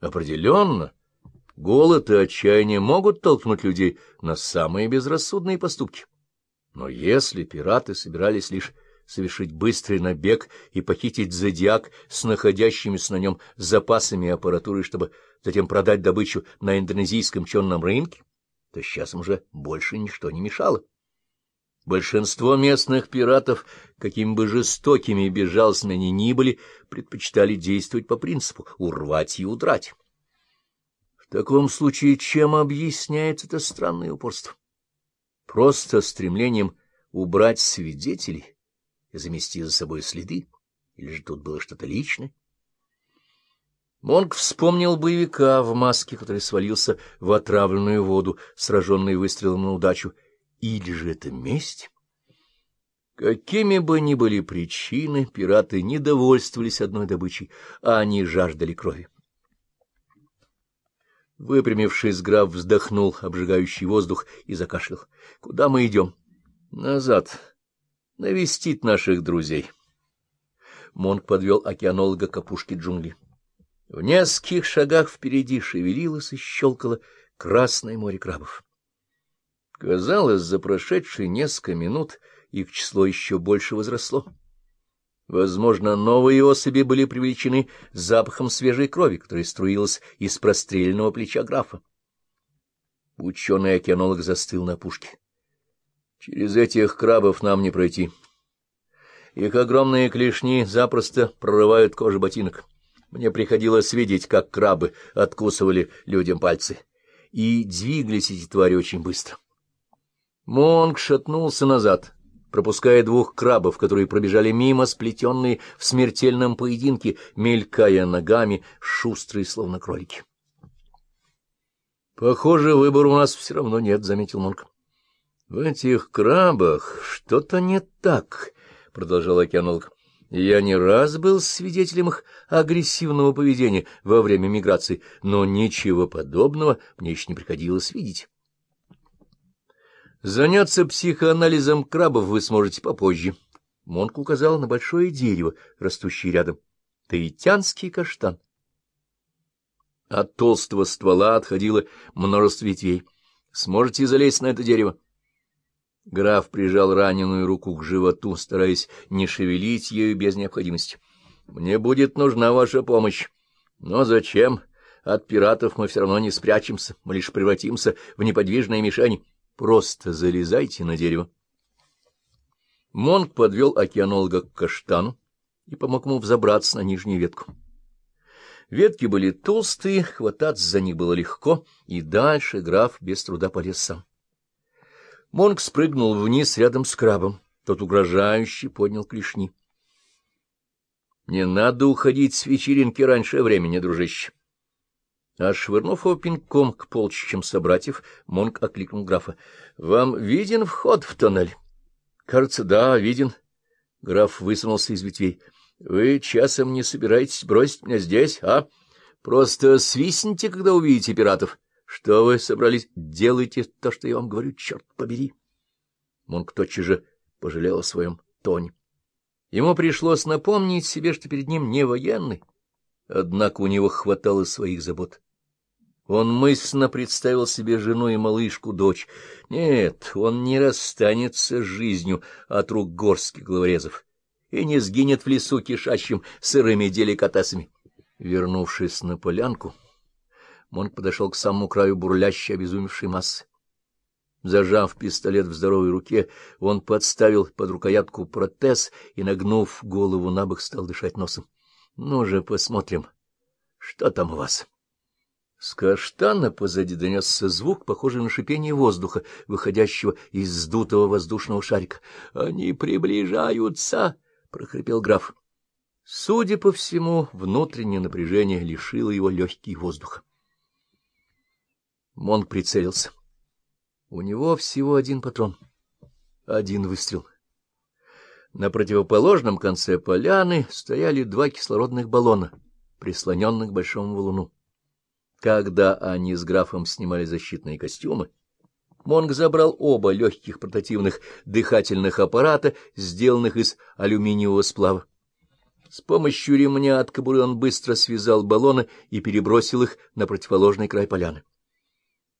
Определенно, голод и отчаяние могут толкнуть людей на самые безрассудные поступки. Но если пираты собирались лишь совершить быстрый набег и похитить зодиак с находящимися на нем запасами и аппаратурой, чтобы затем продать добычу на индонезийском черном рынке, то сейчас им уже больше ничто не мешало. Большинство местных пиратов, какими бы жестокими и безжалостными они ни были, предпочитали действовать по принципу «урвать и удрать». В таком случае чем объясняется это странное упорство? Просто стремлением убрать свидетелей и замести за собой следы? Или же тут было что-то личное? Монг вспомнил боевика в маске, который свалился в отравленную воду, сраженный выстрелом на удачу, — или же это месть? Какими бы ни были причины, пираты не довольствовались одной добычей, а они жаждали крови. Выпрямившись, граф вздохнул обжигающий воздух и закашлял. — Куда мы идем? — Назад. Навестить наших друзей. Монк подвел океанолога к опушке джунглей. В нескольких шагах впереди шевелилось и щелкало красное море крабов. Казалось, за прошедшие несколько минут их число еще больше возросло. Возможно, новые особи были привлечены запахом свежей крови, которая струилась из простреленного плеча графа. Ученый-океанолог застыл на пушке. Через этих крабов нам не пройти. Их огромные клешни запросто прорывают кожу ботинок. Мне приходилось видеть, как крабы откусывали людям пальцы. И двигались эти твари очень быстро. Монг шатнулся назад, пропуская двух крабов, которые пробежали мимо, сплетенные в смертельном поединке, мелькая ногами, шустрые, словно кролики. — Похоже, выбора у нас все равно нет, — заметил Монг. — В этих крабах что-то не так, — продолжал океанолог. — Я не раз был свидетелем их агрессивного поведения во время миграции, но ничего подобного мне еще не приходилось видеть. Заняться психоанализом крабов вы сможете попозже. Монк указал на большое дерево, растущее рядом. Таитянский каштан. От толстого ствола отходило множество ветвей. Сможете залезть на это дерево? Граф прижал раненую руку к животу, стараясь не шевелить ею без необходимости. — Мне будет нужна ваша помощь. Но зачем? От пиратов мы все равно не спрячемся, мы лишь превратимся в неподвижные мишени. Просто залезайте на дерево. Монг подвел океанолога к каштану и помог ему взобраться на нижнюю ветку. Ветки были толстые, хвататься за них было легко, и дальше граф без труда полез сам. Монг спрыгнул вниз рядом с крабом. Тот угрожающе поднял клешни. — Не надо уходить с вечеринки раньше времени, дружище. А швырнув его пинком к полчищам собратьев, Монк окликнул графа. — Вам виден вход в тоннель? — Кажется, да, виден. Граф высунулся из ветвей. — Вы часом не собираетесь бросить меня здесь, а? Просто свистните, когда увидите пиратов. Что вы собрались? Делайте то, что я вам говорю, черт побери. Монк тотчас же пожалел о своем тоне. Ему пришлось напомнить себе, что перед ним не военный, однако у него хватало своих забот. Он мысленно представил себе жену и малышку-дочь. Нет, он не расстанется с жизнью от рук горских главорезов и не сгинет в лесу кишащим сырыми деликатесами. Вернувшись на полянку, Монк подошел к самому краю бурлящей обезумевшей массы. Зажав пистолет в здоровой руке, он подставил под рукоятку протез и, нагнув голову на бок, стал дышать носом. — Ну же, посмотрим, что там у вас? — каштана позади донесся звук, похожий на шипение воздуха, выходящего из сдутого воздушного шарика. — Они приближаются! — прохрипел граф. Судя по всему, внутреннее напряжение лишило его легкий воздух. Монг прицелился. У него всего один патрон. Один выстрел. На противоположном конце поляны стояли два кислородных баллона, прислоненных к большому валуну. Когда они с графом снимали защитные костюмы, Монг забрал оба легких портативных дыхательных аппарата, сделанных из алюминиевого сплава. С помощью ремня от кобуры он быстро связал баллоны и перебросил их на противоположный край поляны.